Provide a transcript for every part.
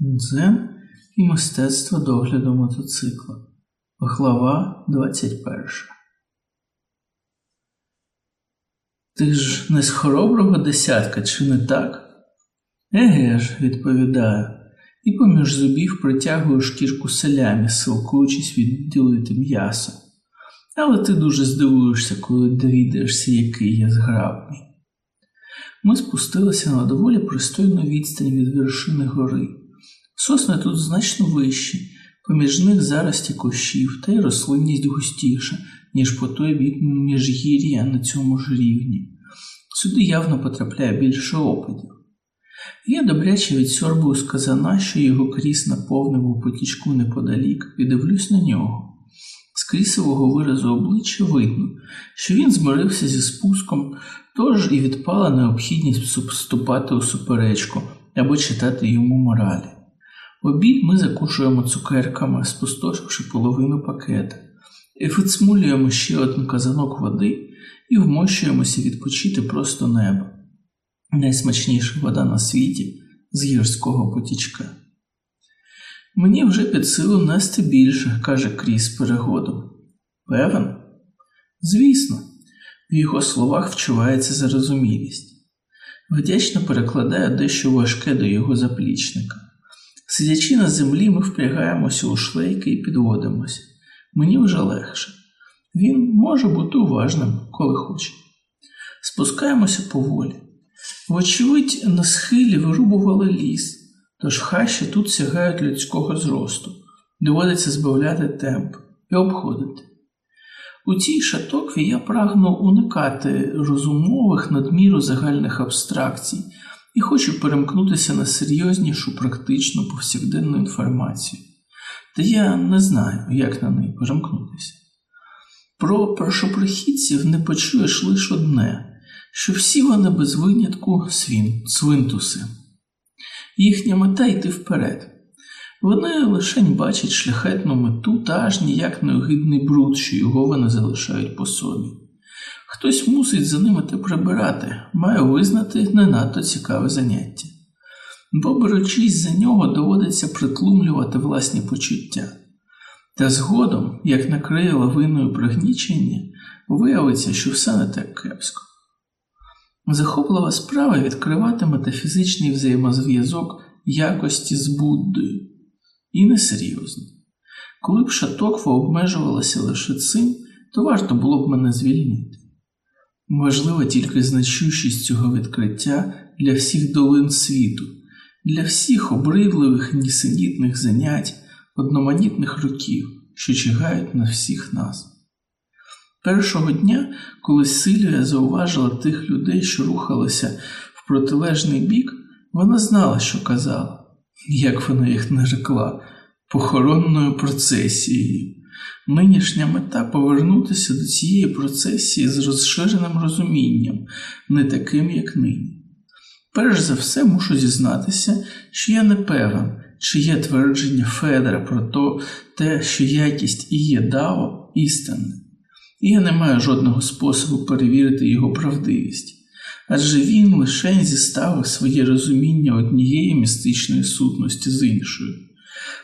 Дзен і мистецтво догляду мотоцикла. Глава 21. Ти ж не з хороброго десятка, чи не так? Еге ж, відповідаю, і поміж зубів притягую шкірку селямі, силкуючись відділити м'ясо. Але ти дуже здивуєшся, коли довідаєшся, який я зграбний. Ми спустилися на доволі пристойну відстань від вершини гори. Сосни тут значно вищі, поміж них зарості кущів, та й рослинність густіша, ніж по той бік міжгір'я на цьому ж рівні. Сюди явно потрапляє більше опитів. Я добряче відсьорбую з казана, що його кріс наповнив у потічку неподалік, і дивлюсь на нього. З крісового виразу обличчя видно, що він змирився зі спуском, тож і відпала необхідність вступати у суперечку або читати йому моралі. Обід ми закушуємо цукерками, спустошивши половину пакета, і ще один казанок води і вмощуємося відпочити просто небо. Найсмачніша вода на світі з гірського потічка. Мені вже під силу нести більше, каже Кріс перегодом. Певен? Звісно, в його словах вчувається зарозумілість. Вдячно перекладає дещо важке до його заплічника. Сидячи на землі, ми впрягаємося у шлейки і підводимося. Мені вже легше. Він може бути уважним, коли хоче. Спускаємося поволі. Вочевидь, на схилі вирубували ліс, тож хащі тут сягають людського зросту, доводиться збавляти темп і обходити. У цій шатокві я прагну уникати розумових надміру загальних абстракцій і хочу перемкнутися на серйознішу практичну повсякденну інформацію, та я не знаю, як на неї перемкнутися. Про першопрохідців не почуєш лише одне, що всі вони без винятку свін, свинтуси. Їхня мета йти вперед. Вони лишень бачать шляхетну мету та аж ніяк не огидний бруд, що його вони залишають по собі. Хтось мусить за ними те прибирати, має визнати не надто цікаве заняття, бо, беручись за нього, доводиться притлумлювати власні почуття. Та згодом, як накриє лавиною пригнічення, виявиться, що все не так кепсько. Захоплива справа відкривати метафізичний взаємозв'язок якості з Буддою. І несерйозно. Коли б шатоква обмежувалася лише цим, то варто було б мене звільнити. Важлива тільки значущість цього відкриття для всіх долин світу, для всіх обридливих нісенітних занять, одноманітних років, що чигають на всіх нас. Першого дня, коли Сильвія зауважила тих людей, що рухалися в протилежний бік, вона знала, що казала, як вона їх нарекла, похоронною процесією. Нинішня мета повернутися до цієї процесії з розширеним розумінням, не таким, як нині. Перш за все, мушу зізнатися, що я не певен, чи є твердження Федера про те, що якість і є дао істинне, і я не маю жодного способу перевірити його правдивість, адже він лише зіставив своє розуміння однієї містичної сутності з іншою.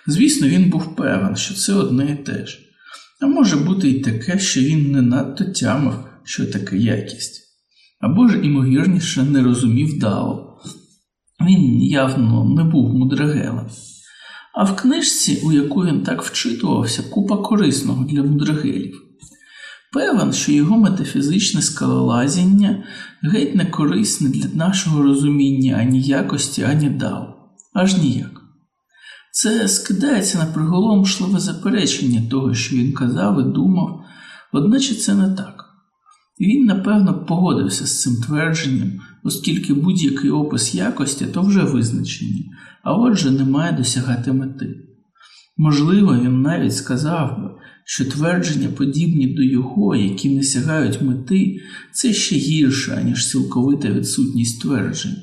Звісно, він був певен, що це одне і те ж. А може бути і таке, що він не надто тямив, що таке якість, або ж, імовірніше, не розумів Дао. Він явно не був мудрагелем. А в книжці, у яку він так вчитувався, купа корисного для мудрагелів. Певен, що його метафізичне скалолазіння геть не корисне для нашого розуміння ані якості, ані Дао. Аж ніяк. Це скидається на приголомшливе заперечення того, що він казав і думав, одначе це не так. Він, напевно, погодився з цим твердженням, оскільки будь-який опис якості то вже визначені, а отже, не має досягати мети. Можливо, він навіть сказав би, що твердження, подібні до його, які не сягають мети, це ще гірше, аніж цілковита відсутність тверджень,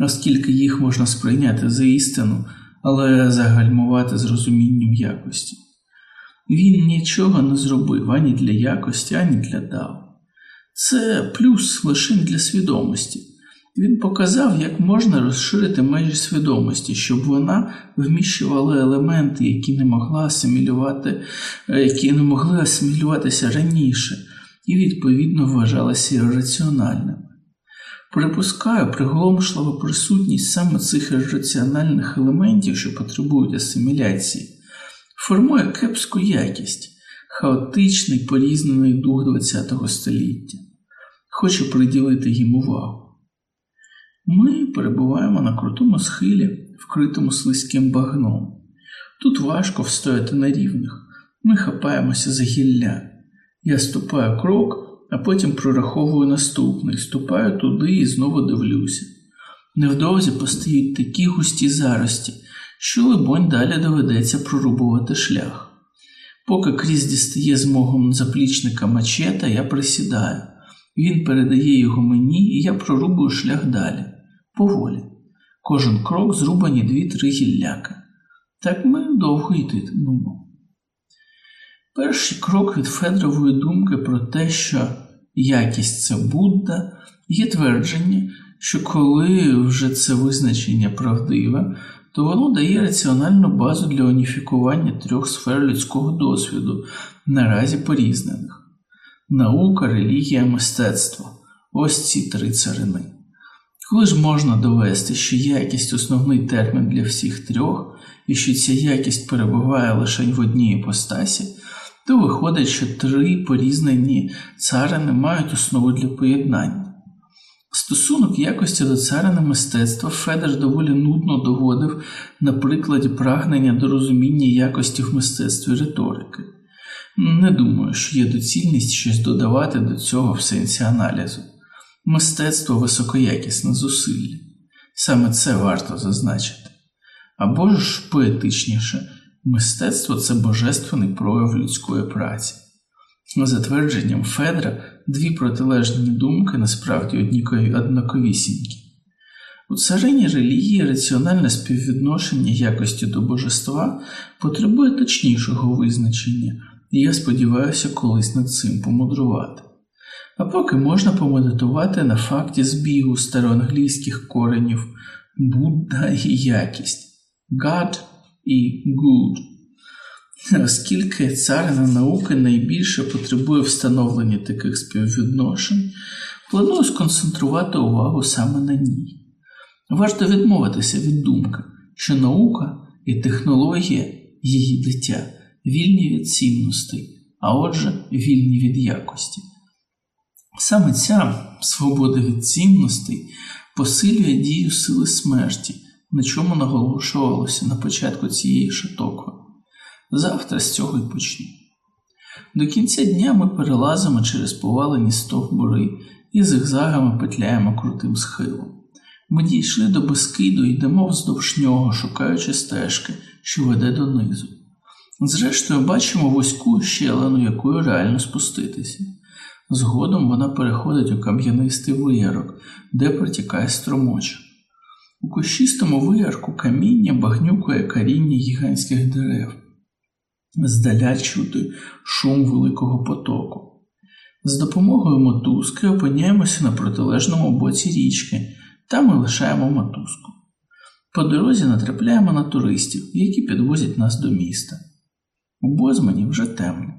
оскільки їх можна сприйняти за істину але загальмувати з розумінням якості. Він нічого не зробив ані для якості, ані для дао. Це плюс лише для свідомості, Він показав, як можна розширити межі свідомості, щоб вона вміщувала елементи, які не могла асимілювати, е, які не могли асимілюватися раніше, і відповідно вважалися ірраціональними. Припускаю приголомшлива присутність саме цих ірраціональних елементів, що потребують асиміляції, формує кепську якість, хаотичний порізнений дух ХХ століття. Хочу приділити їм увагу. Ми перебуваємо на крутому схилі, вкритому слизьким багном. Тут важко встояти на рівних. Ми хапаємося за гілля. Я ступаю крок, а потім прораховую наступний, ступаю туди і знову дивлюся. Невдовзі постають такі густі зарості, що, либонь, далі доведеться прорубувати шлях. Поки крізь дістає з мого заплічника мачета, я присідаю. Він передає його мені, і я прорубую шлях далі поволі. Кожен крок зрубані дві-три гілляки. Так ми довго йтимемо. Перший крок від Федорової думки про те, що якість це Будда, є твердження, що коли вже це визначення правдиве, то воно дає раціональну базу для уніфікування трьох сфер людського досвіду, наразі порізнених наука, релігія, мистецтво ось ці три царини. Коли ж можна довести, що якість основний термін для всіх трьох, і що ця якість перебуває лише в одній іпостасі, то виходить, що три порізнені царини мають основу для поєднання. Стосунок якості до царини мистецтва Федер доволі нудно доводив на прикладі прагнення до розуміння якості в мистецтві риторики. Не думаю, що є доцільність щось додавати до цього в сенсі аналізу. Мистецтво високоякісне зусилля. Саме це варто зазначити. Або ж поетичніше, мистецтво це божественний прояв людської праці. За твердженням Федра, дві протилежні думки насправді однаковісінькі. У царині релігії раціональне співвідношення якості до божества потребує точнішого визначення, і я сподіваюся колись над цим помудрувати. А поки можна помедитувати на факті збігу староанглійських коренів Будда і якість God і good. Оскільки царина науки найбільше потребує встановлення таких співвідношень, планую сконцентрувати увагу саме на ній. Варто відмовитися від думки, що наука і технологія її дитя вільні від цінностей, а отже, вільні від якості. Саме ця свобода від цінностей посилює дію сили смерті, на чому наголошувалося на початку цієї шатокви. Завтра з цього й почну. До кінця дня ми перелазимо через повалені стовбури і зигзагами петляємо крутим схилом. Ми дійшли до Бескиду і йдемо вздовж нього, шукаючи стежки, що веде донизу. Зрештою, бачимо вузьку щелену, якою реально спуститися. Згодом вона переходить у кам'янистий виярок, де протікає струмочок. У кущистому виярку каміння багнюкує каріння гігантських дерев, здаля чути шум великого потоку. З допомогою мотузки опиняємося на протилежному боці річки та ми лишаємо мотузку. По дорозі натрапляємо на туристів, які підвозять нас до міста. У Бозмані вже темно.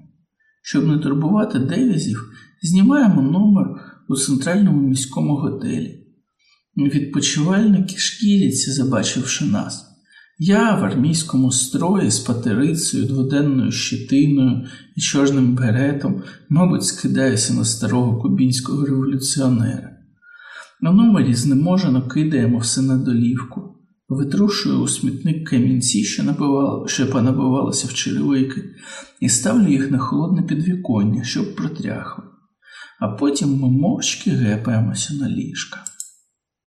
Щоб не турбувати девізів, знімаємо номер у центральному міському готелі. Відпочивальники шкіряться, забачивши нас. Я в армійському строї з патерицею, дводенною щитиною і чорним беретом, мабуть, скидаюся на старого кубінського революціонера. На номері знеможено кидаємо все на долівку, витрушую у смітник камінці, що набивало, що понабивалося в черевики, і ставлю їх на холодне підвіконня, щоб протряхло а потім ми мовчки гепаємося на ліжка.